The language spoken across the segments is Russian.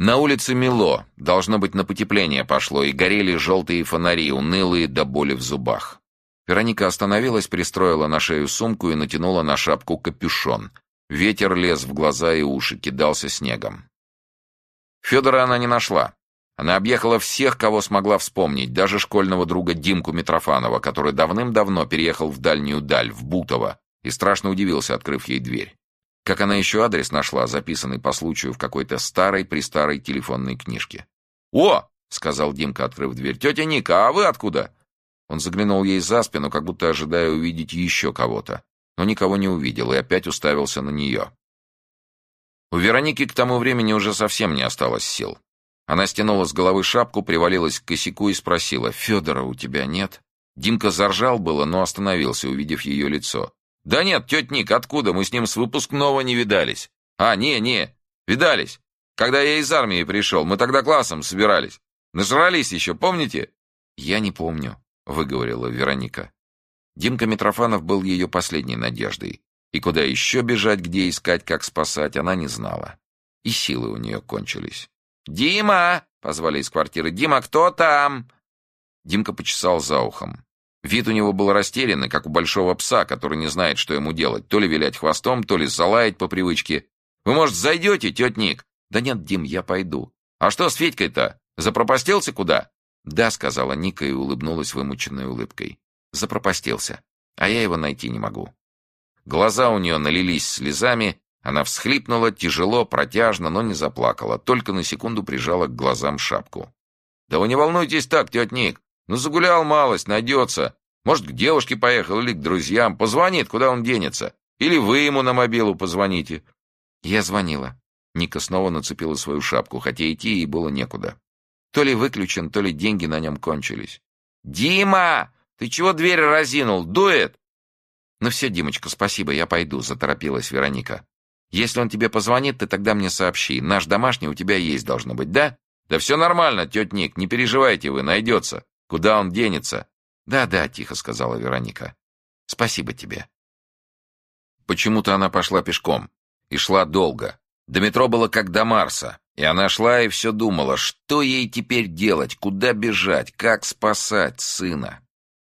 На улице мело, должно быть, на потепление пошло, и горели желтые фонари, унылые до боли в зубах. Вероника остановилась, пристроила на шею сумку и натянула на шапку капюшон. Ветер лез в глаза и уши, кидался снегом. Федора она не нашла. Она объехала всех, кого смогла вспомнить, даже школьного друга Димку Митрофанова, который давным-давно переехал в дальнюю даль, в Бутово, и страшно удивился, открыв ей дверь. Как она еще адрес нашла, записанный по случаю в какой-то старой-престарой телефонной книжке. «О!» — сказал Димка, открыв дверь. «Тетя Ника, а вы откуда?» Он заглянул ей за спину, как будто ожидая увидеть еще кого-то, но никого не увидел и опять уставился на нее. У Вероники к тому времени уже совсем не осталось сил. Она стянула с головы шапку, привалилась к косяку и спросила, «Федора у тебя нет?» Димка заржал было, но остановился, увидев ее лицо. «Да нет, тетя Ник, откуда? Мы с ним с выпускного не видались». «А, не, не, видались. Когда я из армии пришел, мы тогда классом собирались. Нажрались еще, помните?» «Я не помню», — выговорила Вероника. Димка Митрофанов был ее последней надеждой. И куда еще бежать, где искать, как спасать, она не знала. И силы у нее кончились. «Дима!» — позвали из квартиры. «Дима, кто там?» Димка почесал за ухом. Вид у него был растерянный, как у большого пса, который не знает, что ему делать. То ли вилять хвостом, то ли залаять по привычке. «Вы, может, зайдете, тетя Ник?» «Да нет, Дим, я пойду». «А что с Федькой-то? Запропастился куда?» «Да», — сказала Ника и улыбнулась вымученной улыбкой. «Запропастился. А я его найти не могу». Глаза у нее налились слезами, она всхлипнула тяжело, протяжно, но не заплакала, только на секунду прижала к глазам шапку. «Да вы не волнуйтесь так, тетя Ник. Ну, загулял малость, найдется. Может, к девушке поехал или к друзьям. Позвонит, куда он денется. Или вы ему на мобилу позвоните». Я звонила. Ника снова нацепила свою шапку, хотя идти ей было некуда. То ли выключен, то ли деньги на нем кончились. «Дима! Ты чего дверь разинул? Дует?» «Ну все, Димочка, спасибо, я пойду», — заторопилась Вероника. Если он тебе позвонит, ты тогда мне сообщи. Наш домашний у тебя есть, должно быть, да? Да все нормально, тетя Ник, не переживайте вы, найдется. Куда он денется? Да-да, тихо сказала Вероника. Спасибо тебе. Почему-то она пошла пешком. И шла долго. До метро было как до Марса. И она шла и все думала, что ей теперь делать, куда бежать, как спасать сына.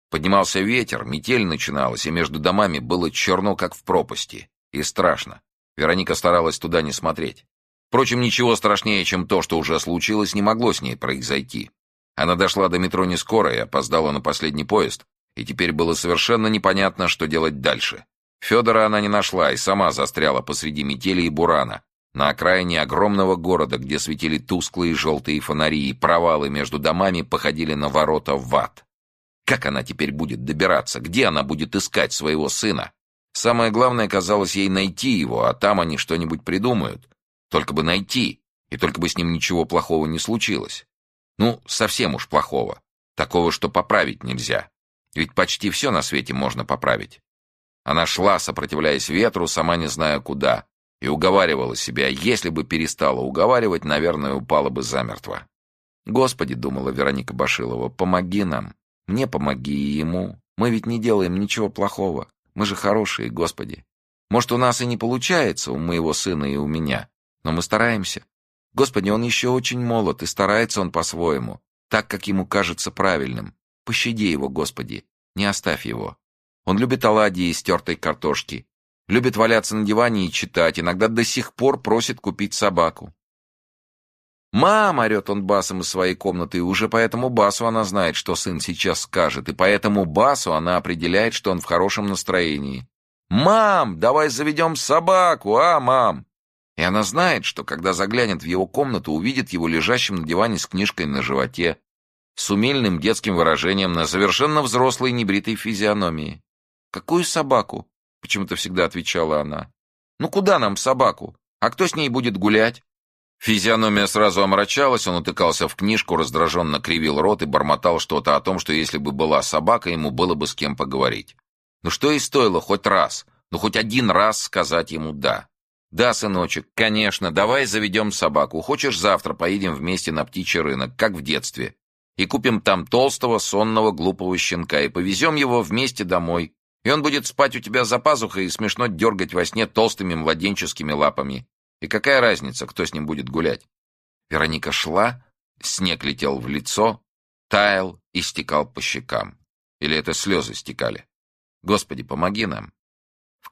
Поднимался ветер, метель начиналась, и между домами было черно, как в пропасти. И страшно. Вероника старалась туда не смотреть. Впрочем, ничего страшнее, чем то, что уже случилось, не могло с ней произойти. Она дошла до метро не скоро и опоздала на последний поезд, и теперь было совершенно непонятно, что делать дальше. Федора она не нашла и сама застряла посреди метели и бурана, на окраине огромного города, где светили тусклые желтые фонари, и провалы между домами походили на ворота в ад. Как она теперь будет добираться? Где она будет искать своего сына? Самое главное казалось ей найти его, а там они что-нибудь придумают. Только бы найти, и только бы с ним ничего плохого не случилось. Ну, совсем уж плохого. Такого, что поправить нельзя. Ведь почти все на свете можно поправить. Она шла, сопротивляясь ветру, сама не зная куда, и уговаривала себя, если бы перестала уговаривать, наверное, упала бы замертво. «Господи», — думала Вероника Башилова, — «помоги нам. Мне помоги и ему. Мы ведь не делаем ничего плохого. Мы же хорошие, Господи. Может, у нас и не получается, у моего сына и у меня, но мы стараемся. Господи, он еще очень молод, и старается он по-своему, так, как ему кажется правильным. Пощади его, Господи, не оставь его. Он любит оладьи из стертой картошки, любит валяться на диване и читать, иногда до сих пор просит купить собаку. «Мам!» — орет он басом из своей комнаты, и уже по этому басу она знает, что сын сейчас скажет, и по этому басу она определяет, что он в хорошем настроении. «Мам, давай заведем собаку, а, мам?» И она знает, что когда заглянет в его комнату, увидит его лежащим на диване с книжкой на животе, с умельным детским выражением на совершенно взрослой небритой физиономии. «Какую собаку?» — почему-то всегда отвечала она. «Ну куда нам собаку? А кто с ней будет гулять?» Физиономия сразу омрачалась, он утыкался в книжку, раздраженно кривил рот и бормотал что-то о том, что если бы была собака, ему было бы с кем поговорить. Ну что и стоило хоть раз, ну хоть один раз сказать ему «да». «Да, сыночек, конечно, давай заведем собаку. Хочешь, завтра поедем вместе на птичий рынок, как в детстве, и купим там толстого, сонного, глупого щенка, и повезем его вместе домой, и он будет спать у тебя за пазухой и смешно дергать во сне толстыми младенческими лапами. И какая разница, кто с ним будет гулять? Вероника шла, снег летел в лицо, таял и стекал по щекам. Или это слезы стекали? Господи, помоги нам.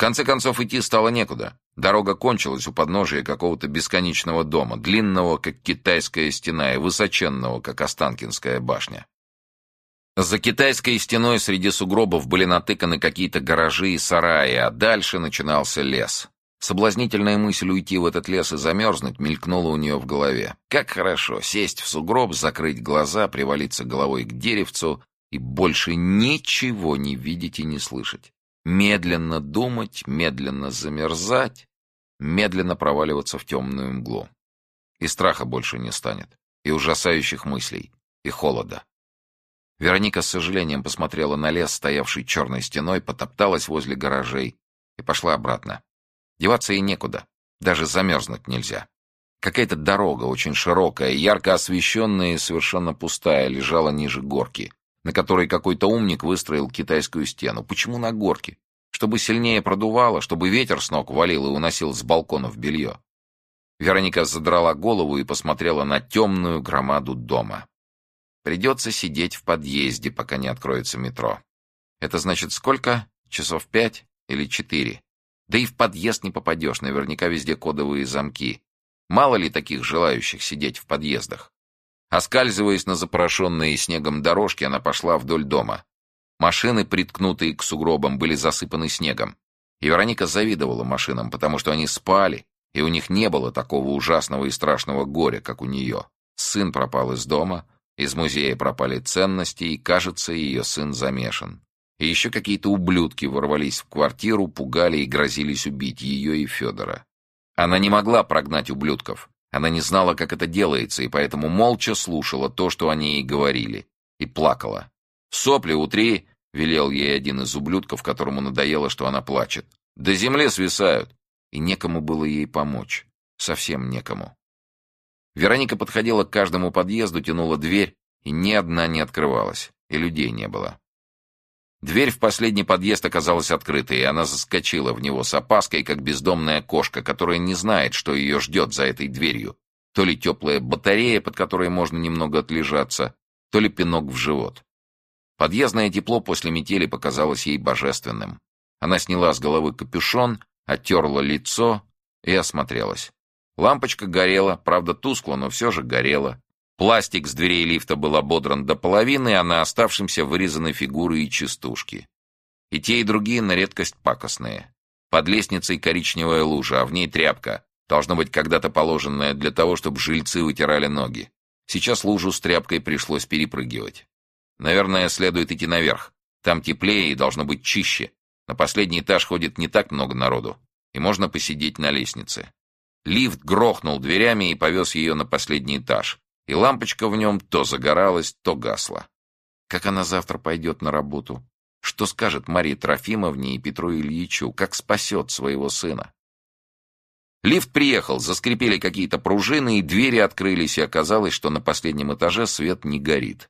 Конце концов, идти стало некуда. Дорога кончилась у подножия какого-то бесконечного дома, длинного, как китайская стена, и высоченного, как Останкинская башня. За китайской стеной среди сугробов были натыканы какие-то гаражи и сараи, а дальше начинался лес. Соблазнительная мысль уйти в этот лес и замерзнуть мелькнула у нее в голове. Как хорошо сесть в сугроб, закрыть глаза, привалиться головой к деревцу и больше ничего не видеть и не слышать. Медленно думать, медленно замерзать, медленно проваливаться в темную мглу. И страха больше не станет, и ужасающих мыслей, и холода. Вероника с сожалением посмотрела на лес, стоявший черной стеной, потопталась возле гаражей и пошла обратно. Деваться ей некуда, даже замерзнуть нельзя. Какая-то дорога, очень широкая, ярко освещенная и совершенно пустая, лежала ниже горки, на которой какой-то умник выстроил китайскую стену. Почему на горке? Чтобы сильнее продувало, чтобы ветер с ног валил и уносил с балконов белье. Вероника задрала голову и посмотрела на темную громаду дома. Придется сидеть в подъезде, пока не откроется метро. Это значит сколько? Часов пять или четыре? Да и в подъезд не попадешь, наверняка везде кодовые замки. Мало ли таких желающих сидеть в подъездах. Оскальзываясь на запорошенные снегом дорожки, она пошла вдоль дома. Машины, приткнутые к сугробам, были засыпаны снегом. И Вероника завидовала машинам, потому что они спали, и у них не было такого ужасного и страшного горя, как у нее. Сын пропал из дома, из музея пропали ценности, и, кажется, ее сын замешан. И еще какие-то ублюдки ворвались в квартиру, пугали и грозились убить ее и Федора. Она не могла прогнать ублюдков. Она не знала, как это делается, и поэтому молча слушала то, что они ей говорили, и плакала. «Сопли утри!» — велел ей один из ублюдков, которому надоело, что она плачет. «До земли свисают!» И некому было ей помочь. Совсем некому. Вероника подходила к каждому подъезду, тянула дверь, и ни одна не открывалась, и людей не было. Дверь в последний подъезд оказалась открытой, и она заскочила в него с опаской, как бездомная кошка, которая не знает, что ее ждет за этой дверью. То ли теплая батарея, под которой можно немного отлежаться, то ли пинок в живот. Подъездное тепло после метели показалось ей божественным. Она сняла с головы капюшон, оттерла лицо и осмотрелась. Лампочка горела, правда тускло, но все же горела. Пластик с дверей лифта был ободран до половины, а на оставшемся вырезаны фигуры и частушки. И те, и другие на редкость пакостные. Под лестницей коричневая лужа, а в ней тряпка, должно быть когда-то положенная для того, чтобы жильцы вытирали ноги. Сейчас лужу с тряпкой пришлось перепрыгивать. Наверное, следует идти наверх. Там теплее и должно быть чище. На последний этаж ходит не так много народу, и можно посидеть на лестнице. Лифт грохнул дверями и повез ее на последний этаж, и лампочка в нем то загоралась, то гасла. Как она завтра пойдет на работу? Что скажет Марии Трофимовне и Петру Ильичу? Как спасет своего сына? Лифт приехал, заскрипели какие-то пружины, и двери открылись, и оказалось, что на последнем этаже свет не горит.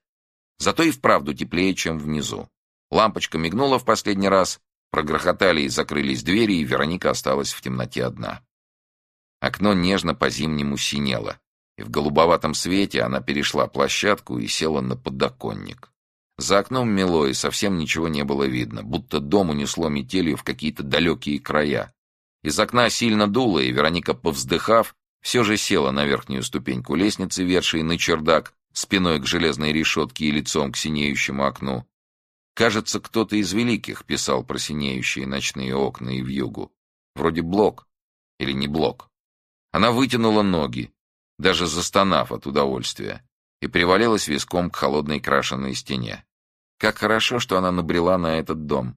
Зато и вправду теплее, чем внизу. Лампочка мигнула в последний раз, прогрохотали и закрылись двери, и Вероника осталась в темноте одна. Окно нежно по-зимнему синело, и в голубоватом свете она перешла площадку и села на подоконник. За окном мело, и совсем ничего не было видно, будто дом унесло метелью в какие-то далекие края. Из окна сильно дуло, и Вероника, повздыхав, все же села на верхнюю ступеньку лестницы, вершей на чердак, спиной к железной решетке и лицом к синеющему окну. Кажется, кто-то из великих писал про синеющие ночные окна и вьюгу. Вроде Блок или не Блок. Она вытянула ноги, даже застонав от удовольствия, и привалилась виском к холодной крашеной стене. Как хорошо, что она набрела на этот дом.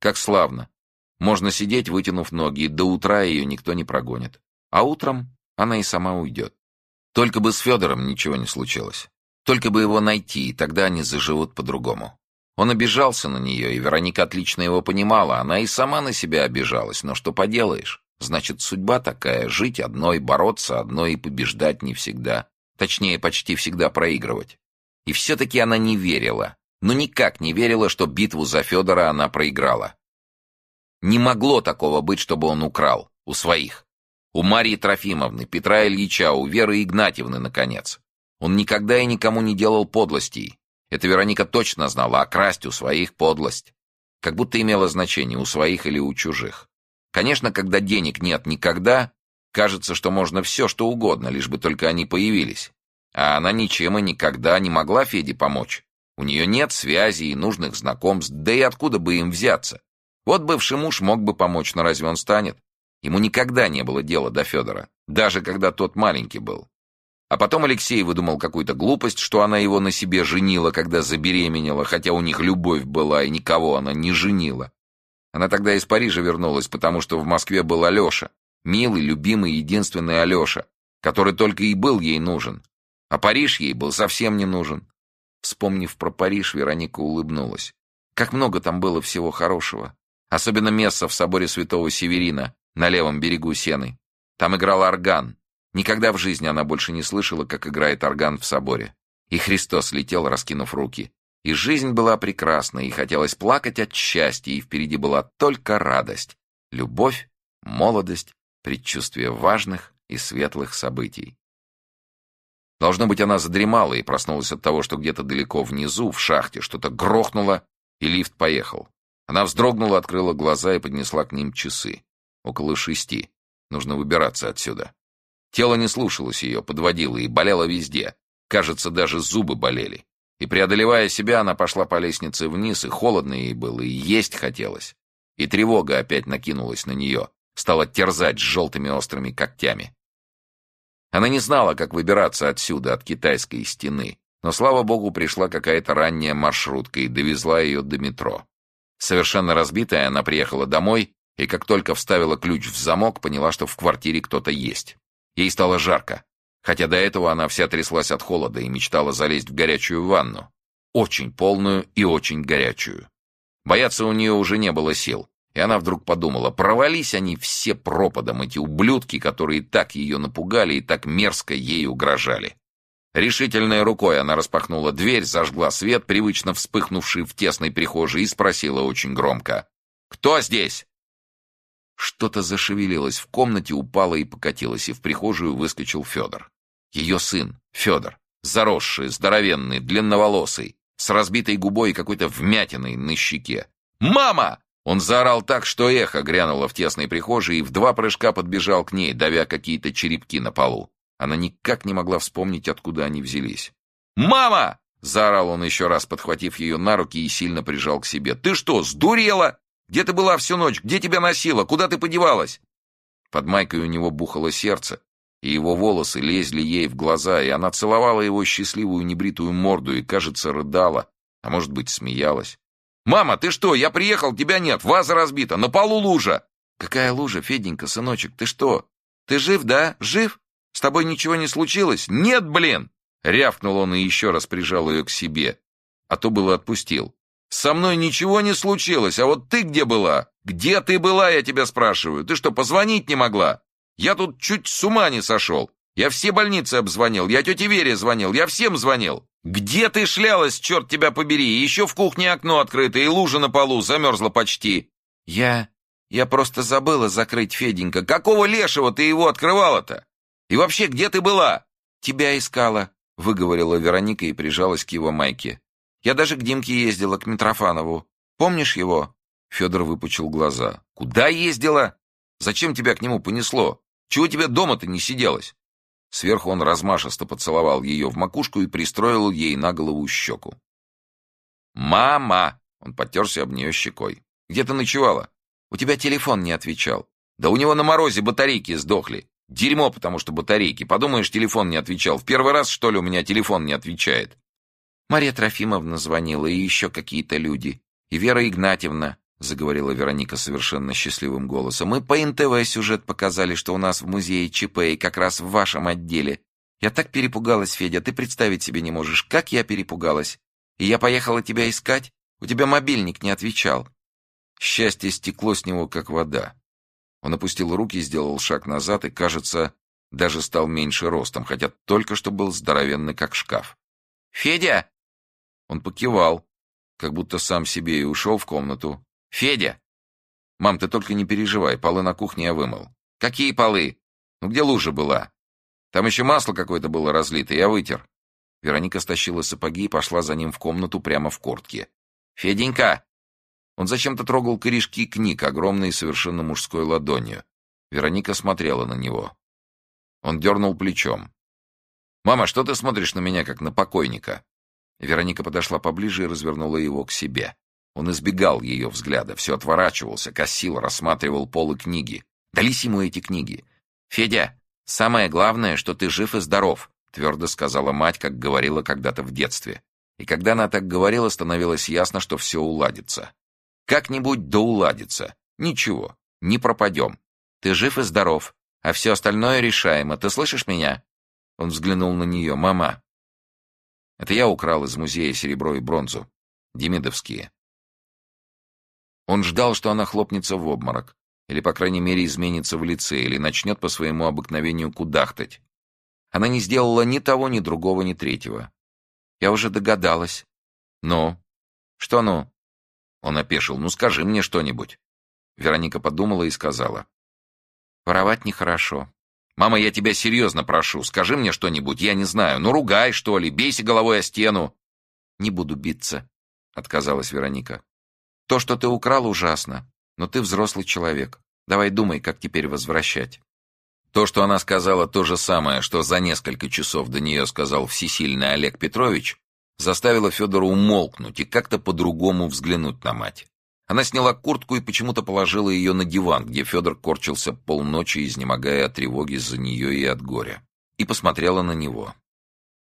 Как славно. Можно сидеть, вытянув ноги, и до утра ее никто не прогонит. А утром она и сама уйдет. Только бы с Федором ничего не случилось. Только бы его найти, и тогда они заживут по-другому. Он обижался на нее, и Вероника отлично его понимала. Она и сама на себя обижалась, но что поделаешь? Значит, судьба такая — жить одной, бороться одной и побеждать не всегда. Точнее, почти всегда проигрывать. И все-таки она не верила. Но никак не верила, что битву за Федора она проиграла. Не могло такого быть, чтобы он украл. У своих. У Марии Трофимовны, Петра Ильича, у Веры Игнатьевны, наконец. Он никогда и никому не делал подлостей. Это Вероника точно знала, а красть у своих подлость. Как будто имело значение, у своих или у чужих. Конечно, когда денег нет никогда, кажется, что можно все, что угодно, лишь бы только они появились. А она ничем и никогда не могла Феде помочь. У нее нет связей и нужных знакомств, да и откуда бы им взяться? Вот бывший муж мог бы помочь, но разве он станет? Ему никогда не было дела до Федора, даже когда тот маленький был. А потом Алексей выдумал какую-то глупость, что она его на себе женила, когда забеременела, хотя у них любовь была, и никого она не женила. Она тогда из Парижа вернулась, потому что в Москве был Алеша, милый, любимый, единственный Алеша, который только и был ей нужен. А Париж ей был совсем не нужен. Вспомнив про Париж, Вероника улыбнулась. Как много там было всего хорошего. Особенно место в соборе святого Северина на левом берегу Сены. Там играл орган. Никогда в жизни она больше не слышала, как играет орган в соборе. И Христос летел, раскинув руки. И жизнь была прекрасна, и хотелось плакать от счастья, и впереди была только радость, любовь, молодость, предчувствие важных и светлых событий. Должно быть, она задремала и проснулась от того, что где-то далеко внизу, в шахте, что-то грохнуло, и лифт поехал. Она вздрогнула, открыла глаза и поднесла к ним часы. Около шести. Нужно выбираться отсюда. Тело не слушалось ее, подводило и болело везде. Кажется, даже зубы болели. И, преодолевая себя, она пошла по лестнице вниз, и холодно ей было, и есть хотелось. И тревога опять накинулась на нее, стала терзать с желтыми острыми когтями. Она не знала, как выбираться отсюда, от китайской стены, но, слава богу, пришла какая-то ранняя маршрутка и довезла ее до метро. Совершенно разбитая, она приехала домой и, как только вставила ключ в замок, поняла, что в квартире кто-то есть. Ей стало жарко, хотя до этого она вся тряслась от холода и мечтала залезть в горячую ванну. Очень полную и очень горячую. Бояться у нее уже не было сил. И она вдруг подумала, провались они все пропадом, эти ублюдки, которые так ее напугали и так мерзко ей угрожали. Решительной рукой она распахнула дверь, зажгла свет, привычно вспыхнувший в тесной прихожей, и спросила очень громко. «Кто здесь?» Что-то зашевелилось в комнате, упало и покатилось, и в прихожую выскочил Федор. Ее сын, Федор, заросший, здоровенный, длинноволосый, с разбитой губой и какой-то вмятиной на щеке. «Мама!» Он заорал так, что эхо грянуло в тесной прихожей и в два прыжка подбежал к ней, давя какие-то черепки на полу. Она никак не могла вспомнить, откуда они взялись. «Мама!» — заорал он еще раз, подхватив ее на руки и сильно прижал к себе. «Ты что, сдурела? Где ты была всю ночь? Где тебя носила? Куда ты подевалась?» Под майкой у него бухало сердце, и его волосы лезли ей в глаза, и она целовала его счастливую небритую морду и, кажется, рыдала, а может быть, смеялась. «Мама, ты что? Я приехал, тебя нет, ваза разбита, на полу лужа!» «Какая лужа, Феденька, сыночек, ты что? Ты жив, да? Жив? С тобой ничего не случилось? Нет, блин!» Рявкнул он и еще раз прижал ее к себе, а то было отпустил. «Со мной ничего не случилось, а вот ты где была? Где ты была, я тебя спрашиваю? Ты что, позвонить не могла? Я тут чуть с ума не сошел. Я все больницы обзвонил, я тете Вере звонил, я всем звонил. «Где ты шлялась, черт тебя побери? Еще в кухне окно открыто, и лужа на полу, замерзла почти». «Я... я просто забыла закрыть, Феденька. Какого лешего ты его открывала-то? И вообще, где ты была?» «Тебя искала», — выговорила Вероника и прижалась к его майке. «Я даже к Димке ездила, к Митрофанову. Помнишь его?» Федор выпучил глаза. «Куда ездила? Зачем тебя к нему понесло? Чего тебе дома-то не сиделось?» Сверху он размашисто поцеловал ее в макушку и пристроил ей на голову щеку. «Мама!» — он потерся об нее щекой. «Где ты ночевала? У тебя телефон не отвечал. Да у него на морозе батарейки сдохли. Дерьмо, потому что батарейки. Подумаешь, телефон не отвечал. В первый раз, что ли, у меня телефон не отвечает?» Мария Трофимовна звонила, и еще какие-то люди. И Вера Игнатьевна. — заговорила Вероника совершенно счастливым голосом. «Мы по НТВ сюжет показали, что у нас в музее ЧП и как раз в вашем отделе. Я так перепугалась, Федя, ты представить себе не можешь, как я перепугалась. И я поехала тебя искать, у тебя мобильник не отвечал». Счастье стекло с него, как вода. Он опустил руки, сделал шаг назад и, кажется, даже стал меньше ростом, хотя только что был здоровенный, как шкаф. «Федя!» Он покивал, как будто сам себе и ушел в комнату, «Федя!» «Мам, ты только не переживай, полы на кухне я вымыл». «Какие полы?» Ну где лужа была? Там еще масло какое-то было разлито, я вытер. Вероника стащила сапоги и пошла за ним в комнату прямо в куртке. «Феденька!» Он зачем-то трогал корешки книг, огромной совершенно мужской ладонью. Вероника смотрела на него. Он дернул плечом. «Мама, что ты смотришь на меня, как на покойника?» Вероника подошла поближе и развернула его к себе. Он избегал ее взгляда, все отворачивался, косил, рассматривал полы книги. Дались ему эти книги. «Федя, самое главное, что ты жив и здоров», твердо сказала мать, как говорила когда-то в детстве. И когда она так говорила, становилось ясно, что все уладится. Как-нибудь да уладится. Ничего, не пропадем. Ты жив и здоров, а все остальное решаемо. Ты слышишь меня?» Он взглянул на нее. «Мама». Это я украл из музея серебро и бронзу. Демидовские. Он ждал, что она хлопнется в обморок, или, по крайней мере, изменится в лице, или начнет по своему обыкновению кудахтать. Она не сделала ни того, ни другого, ни третьего. Я уже догадалась. «Ну?» «Что «ну»?» Он опешил. «Ну, скажи мне что-нибудь». Вероника подумала и сказала. «Воровать нехорошо». «Мама, я тебя серьезно прошу, скажи мне что-нибудь, я не знаю. Ну, ругай, что ли, бейся головой о стену». «Не буду биться», — отказалась Вероника. То, что ты украл, ужасно, но ты взрослый человек. Давай думай, как теперь возвращать». То, что она сказала то же самое, что за несколько часов до нее сказал всесильный Олег Петрович, заставило Федора умолкнуть и как-то по-другому взглянуть на мать. Она сняла куртку и почему-то положила ее на диван, где Федор корчился полночи, изнемогая от тревоги за нее и от горя, и посмотрела на него.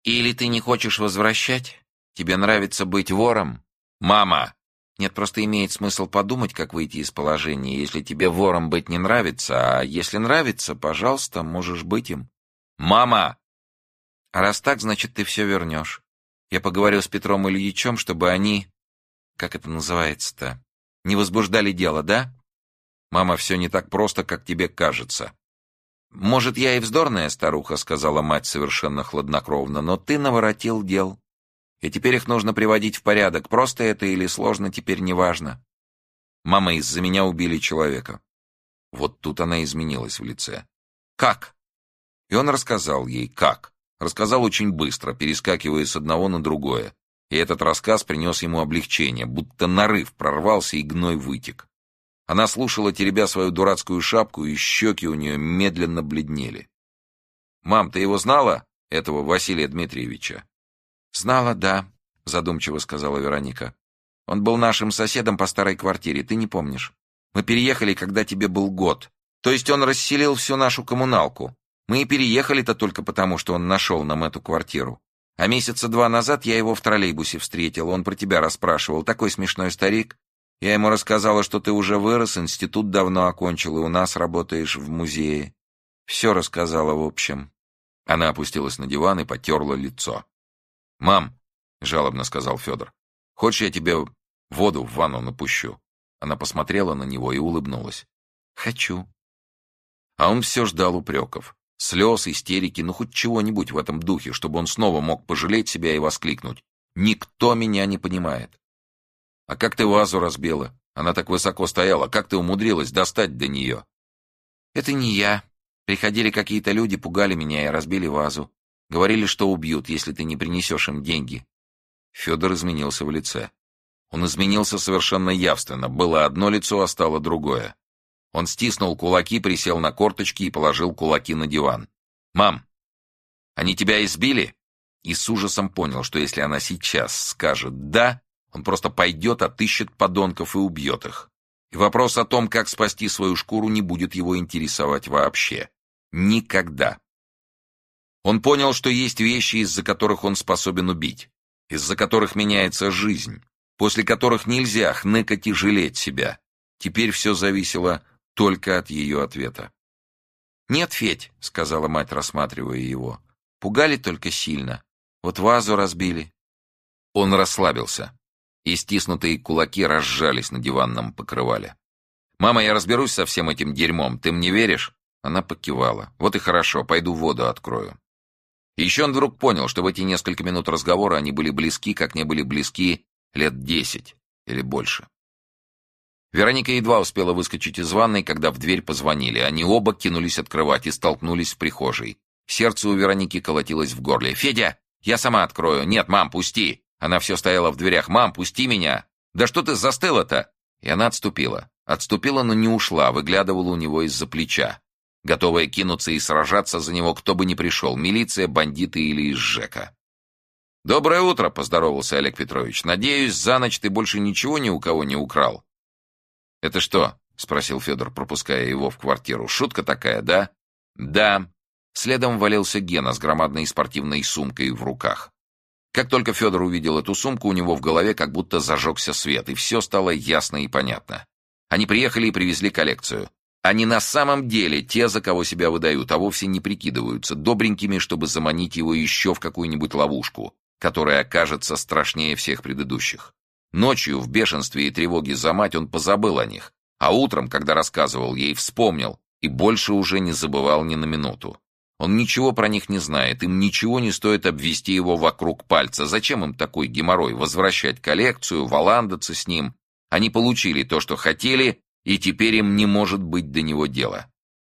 «Или ты не хочешь возвращать? Тебе нравится быть вором?» «Мама!» Нет, просто имеет смысл подумать, как выйти из положения, если тебе вором быть не нравится, а если нравится, пожалуйста, можешь быть им. Мама! А раз так, значит, ты все вернешь. Я поговорю с Петром Ильичем, чтобы они... Как это называется-то? Не возбуждали дело, да? Мама, все не так просто, как тебе кажется. Может, я и вздорная старуха, сказала мать совершенно хладнокровно, но ты наворотил дел. И теперь их нужно приводить в порядок. Просто это или сложно, теперь неважно. Мама, из-за меня убили человека. Вот тут она изменилась в лице. Как? И он рассказал ей, как. Рассказал очень быстро, перескакивая с одного на другое. И этот рассказ принес ему облегчение, будто нарыв прорвался и гной вытек. Она слушала, теребя свою дурацкую шапку, и щеки у нее медленно бледнели. «Мам, ты его знала, этого Василия Дмитриевича?» «Знала, да», — задумчиво сказала Вероника. «Он был нашим соседом по старой квартире, ты не помнишь. Мы переехали, когда тебе был год. То есть он расселил всю нашу коммуналку. Мы и переехали-то только потому, что он нашел нам эту квартиру. А месяца два назад я его в троллейбусе встретил, он про тебя расспрашивал. Такой смешной старик. Я ему рассказала, что ты уже вырос, институт давно окончил, и у нас работаешь в музее. Все рассказала, в общем». Она опустилась на диван и потерла лицо. «Мам», — жалобно сказал Федор, — «хочешь, я тебе воду в ванну напущу?» Она посмотрела на него и улыбнулась. «Хочу». А он все ждал упреков. Слез, истерики, ну хоть чего-нибудь в этом духе, чтобы он снова мог пожалеть себя и воскликнуть. «Никто меня не понимает». «А как ты вазу разбила? Она так высоко стояла. Как ты умудрилась достать до нее?» «Это не я. Приходили какие-то люди, пугали меня и разбили вазу. Говорили, что убьют, если ты не принесешь им деньги. Федор изменился в лице. Он изменился совершенно явственно. Было одно лицо, а стало другое. Он стиснул кулаки, присел на корточки и положил кулаки на диван. «Мам, они тебя избили?» И с ужасом понял, что если она сейчас скажет «да», он просто пойдет, отыщет подонков и убьет их. И вопрос о том, как спасти свою шкуру, не будет его интересовать вообще. Никогда. Он понял, что есть вещи, из-за которых он способен убить, из-за которых меняется жизнь, после которых нельзя хныкать и жалеть себя. Теперь все зависело только от ее ответа. «Нет, Федь», — сказала мать, рассматривая его, — «пугали только сильно. Вот вазу разбили». Он расслабился, и стиснутые кулаки разжались на диванном покрывале. «Мама, я разберусь со всем этим дерьмом, ты мне веришь?» Она покивала. «Вот и хорошо, пойду воду открою». Еще он вдруг понял, что в эти несколько минут разговора они были близки, как не были близки лет десять или больше. Вероника едва успела выскочить из ванной, когда в дверь позвонили. Они оба кинулись открывать и столкнулись в прихожей. Сердце у Вероники колотилось в горле. «Федя, я сама открою». «Нет, мам, пусти». Она все стояла в дверях. «Мам, пусти меня». «Да что ты застыла-то?» И она отступила. Отступила, но не ушла, выглядывала у него из-за плеча. Готовая кинуться и сражаться за него, кто бы ни пришел. Милиция, бандиты или из ЖЭКа. «Доброе утро», — поздоровался Олег Петрович. «Надеюсь, за ночь ты больше ничего ни у кого не украл?» «Это что?» — спросил Федор, пропуская его в квартиру. «Шутка такая, да?» «Да». Следом валился Гена с громадной спортивной сумкой в руках. Как только Федор увидел эту сумку, у него в голове как будто зажегся свет, и все стало ясно и понятно. Они приехали и привезли коллекцию. Они на самом деле те, за кого себя выдают, а вовсе не прикидываются, добренькими, чтобы заманить его еще в какую-нибудь ловушку, которая окажется страшнее всех предыдущих. Ночью в бешенстве и тревоге за мать он позабыл о них, а утром, когда рассказывал ей, вспомнил и больше уже не забывал ни на минуту. Он ничего про них не знает, им ничего не стоит обвести его вокруг пальца. Зачем им такой геморрой? Возвращать коллекцию, валандаться с ним? Они получили то, что хотели, и теперь им не может быть до него дела.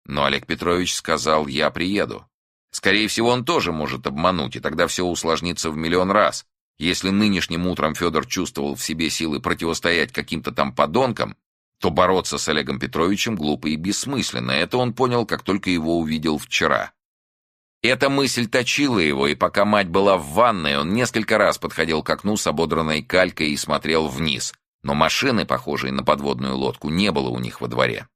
Но Олег Петрович сказал «я приеду». Скорее всего, он тоже может обмануть, и тогда все усложнится в миллион раз. Если нынешним утром Федор чувствовал в себе силы противостоять каким-то там подонкам, то бороться с Олегом Петровичем глупо и бессмысленно. Это он понял, как только его увидел вчера. Эта мысль точила его, и пока мать была в ванной, он несколько раз подходил к окну с ободранной калькой и смотрел вниз. Но машины, похожей на подводную лодку, не было у них во дворе.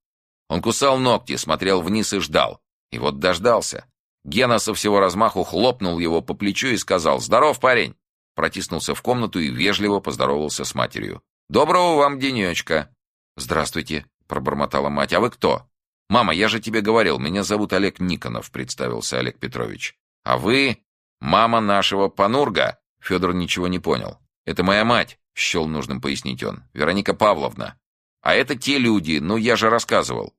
Он кусал ногти, смотрел вниз и ждал. И вот дождался. Гена со всего размаху хлопнул его по плечу и сказал «Здоров, парень!» Протиснулся в комнату и вежливо поздоровался с матерью. «Доброго вам денечка!» «Здравствуйте», — пробормотала мать. «А вы кто?» «Мама, я же тебе говорил, меня зовут Олег Никонов», — представился Олег Петрович. «А вы мама нашего Панурга?» Федор ничего не понял. «Это моя мать», — счел нужным пояснить он. «Вероника Павловна». «А это те люди, ну я же рассказывал».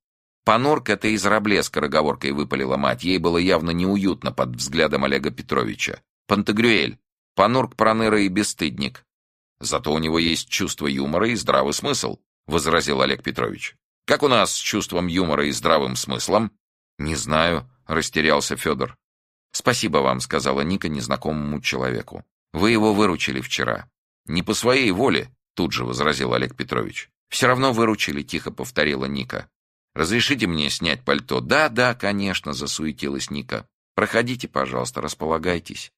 «Панург — это из рабле», — скороговоркой выпалила мать. Ей было явно неуютно под взглядом Олега Петровича. «Пантагрюэль. Панург проныра и бесстыдник». «Зато у него есть чувство юмора и здравый смысл», — возразил Олег Петрович. Как у нас с чувством юмора и здравым смыслом? Не знаю, растерялся Федор. Спасибо вам, сказала Ника незнакомому человеку. Вы его выручили вчера. Не по своей воле, тут же возразил Олег Петрович. Все равно выручили, тихо повторила Ника. Разрешите мне снять пальто? Да, да, конечно, засуетилась Ника. Проходите, пожалуйста, располагайтесь.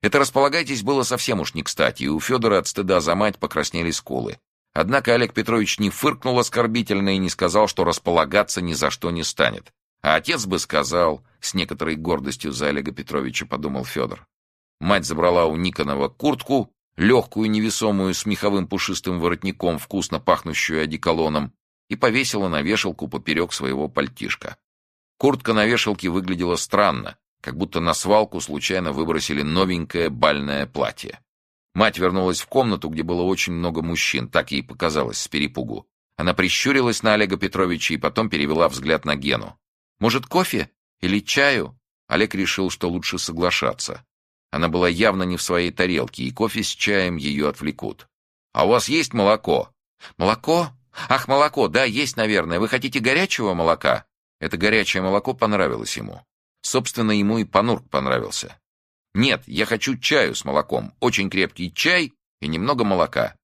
Это располагайтесь было совсем уж не кстати, и у Федора от стыда за мать покраснели скулы. Однако Олег Петрович не фыркнул оскорбительно и не сказал, что располагаться ни за что не станет. А отец бы сказал, с некоторой гордостью за Олега Петровича подумал Федор. Мать забрала у Никонова куртку, легкую, невесомую, с меховым пушистым воротником, вкусно пахнущую одеколоном, и повесила на вешалку поперек своего пальтишка. Куртка на вешалке выглядела странно, как будто на свалку случайно выбросили новенькое бальное платье. Мать вернулась в комнату, где было очень много мужчин, так ей показалось, с перепугу. Она прищурилась на Олега Петровича и потом перевела взгляд на Гену. «Может, кофе? Или чаю?» Олег решил, что лучше соглашаться. Она была явно не в своей тарелке, и кофе с чаем ее отвлекут. «А у вас есть молоко?» «Молоко? Ах, молоко, да, есть, наверное. Вы хотите горячего молока?» Это горячее молоко понравилось ему. Собственно, ему и Панурк понравился. Нет, я хочу чаю с молоком. Очень крепкий чай и немного молока.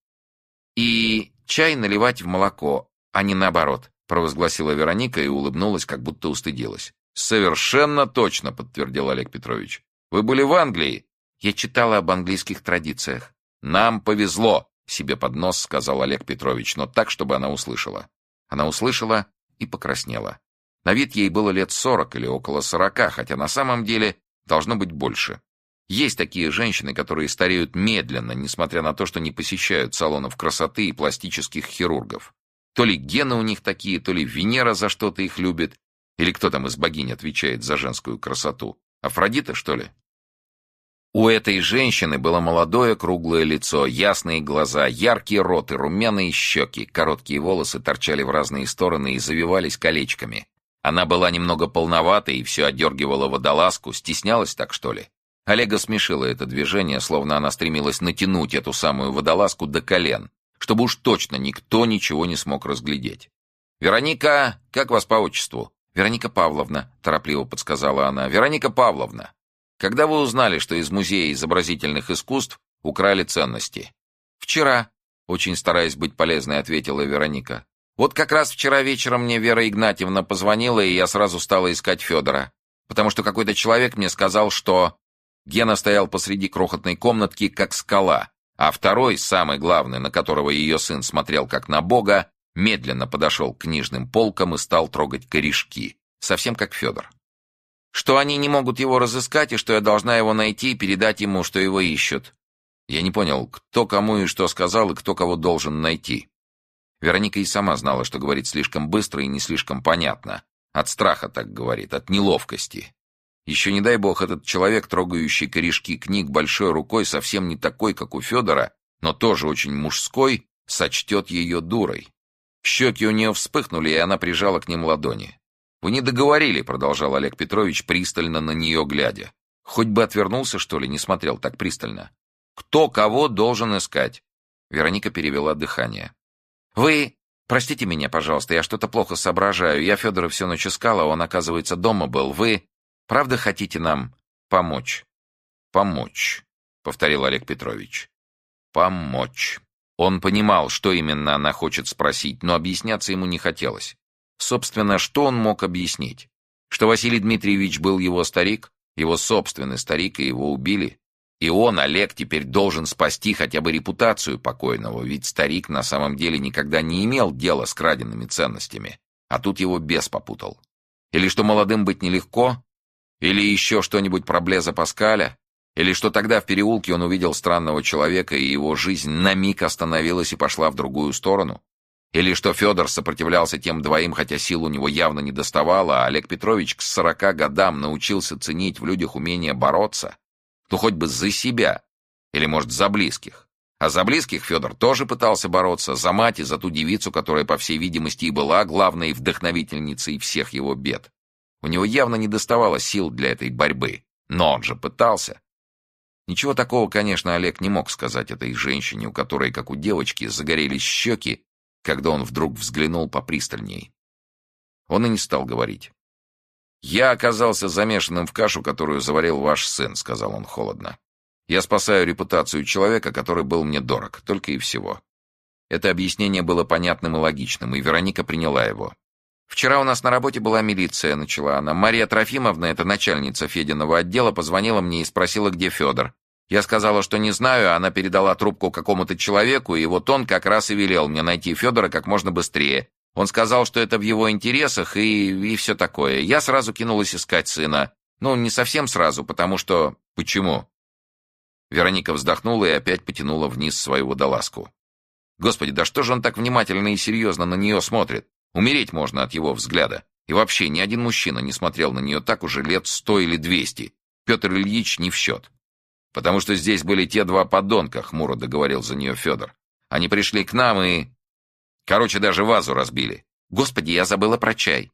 И чай наливать в молоко, а не наоборот, провозгласила Вероника и улыбнулась, как будто устыдилась. Совершенно точно, подтвердил Олег Петрович. Вы были в Англии? Я читала об английских традициях. Нам повезло, себе под нос сказал Олег Петрович, но так, чтобы она услышала. Она услышала и покраснела. На вид ей было лет сорок или около сорока, хотя на самом деле должно быть больше. Есть такие женщины, которые стареют медленно, несмотря на то, что не посещают салонов красоты и пластических хирургов. То ли гены у них такие, то ли Венера за что-то их любит, или кто там из богинь отвечает за женскую красоту? Афродита, что ли? У этой женщины было молодое круглое лицо, ясные глаза, яркий рот и румяные щеки, короткие волосы торчали в разные стороны и завивались колечками. Она была немного полноватой и все одергивала водолазку, стеснялась так, что ли? Олега смешило это движение, словно она стремилась натянуть эту самую водолазку до колен. чтобы уж точно никто ничего не смог разглядеть. «Вероника, как вас по отчеству?» «Вероника Павловна», — торопливо подсказала она. «Вероника Павловна, когда вы узнали, что из Музея изобразительных искусств украли ценности?» «Вчера», — очень стараясь быть полезной, ответила Вероника. «Вот как раз вчера вечером мне Вера Игнатьевна позвонила, и я сразу стала искать Федора, потому что какой-то человек мне сказал, что...» Гена стоял посреди крохотной комнатки, как скала, а второй, самый главный, на которого ее сын смотрел как на бога, медленно подошел к книжным полкам и стал трогать корешки, совсем как Федор. Что они не могут его разыскать, и что я должна его найти и передать ему, что его ищут. Я не понял, кто кому и что сказал, и кто кого должен найти. Вероника и сама знала, что говорит слишком быстро и не слишком понятно. От страха так говорит, от неловкости. Еще не дай бог этот человек, трогающий корешки книг большой рукой, совсем не такой, как у Федора, но тоже очень мужской, сочтет ее дурой. Щеки у нее вспыхнули, и она прижала к ним ладони. «Вы не договорили», — продолжал Олег Петрович, пристально на нее глядя. «Хоть бы отвернулся, что ли, не смотрел так пристально. Кто кого должен искать?» Вероника перевела дыхание. «Вы... Простите меня, пожалуйста, я что-то плохо соображаю. Я Федора всю ночь искала, он, оказывается, дома был. Вы... Правда хотите нам помочь?» «Помочь», — повторил Олег Петрович. «Помочь». Он понимал, что именно она хочет спросить, но объясняться ему не хотелось. Собственно, что он мог объяснить? Что Василий Дмитриевич был его старик, его собственный старик, и его убили? И он, Олег, теперь должен спасти хотя бы репутацию покойного, ведь старик на самом деле никогда не имел дела с краденными ценностями, а тут его бес попутал. Или что молодым быть нелегко? Или еще что-нибудь про Блеза Паскаля? Или что тогда в переулке он увидел странного человека, и его жизнь на миг остановилась и пошла в другую сторону? Или что Федор сопротивлялся тем двоим, хотя сил у него явно не доставало, а Олег Петрович к сорока годам научился ценить в людях умение бороться? Ну, хоть бы за себя. Или, может, за близких. А за близких Федор тоже пытался бороться, за мать и за ту девицу, которая, по всей видимости, и была главной вдохновительницей всех его бед. У него явно не доставало сил для этой борьбы, но он же пытался. Ничего такого, конечно, Олег не мог сказать этой женщине, у которой, как у девочки, загорелись щеки, когда он вдруг взглянул попристальней. Он и не стал говорить. «Я оказался замешанным в кашу, которую заварил ваш сын», — сказал он холодно. «Я спасаю репутацию человека, который был мне дорог, только и всего». Это объяснение было понятным и логичным, и Вероника приняла его. «Вчера у нас на работе была милиция», — начала она. «Мария Трофимовна, это начальница Фединого отдела, позвонила мне и спросила, где Федор. Я сказала, что не знаю, она передала трубку какому-то человеку, и вот он как раз и велел мне найти Федора как можно быстрее. Он сказал, что это в его интересах и, и все такое. Я сразу кинулась искать сына. Ну, не совсем сразу, потому что... Почему?» Вероника вздохнула и опять потянула вниз свою водолазку. «Господи, да что же он так внимательно и серьезно на нее смотрит? Умереть можно от его взгляда. И вообще, ни один мужчина не смотрел на нее так уже лет сто или двести. Петр Ильич не в счет. Потому что здесь были те два подонка, хмуро договорил за нее Федор. Они пришли к нам и... Короче, даже вазу разбили. Господи, я забыла про чай.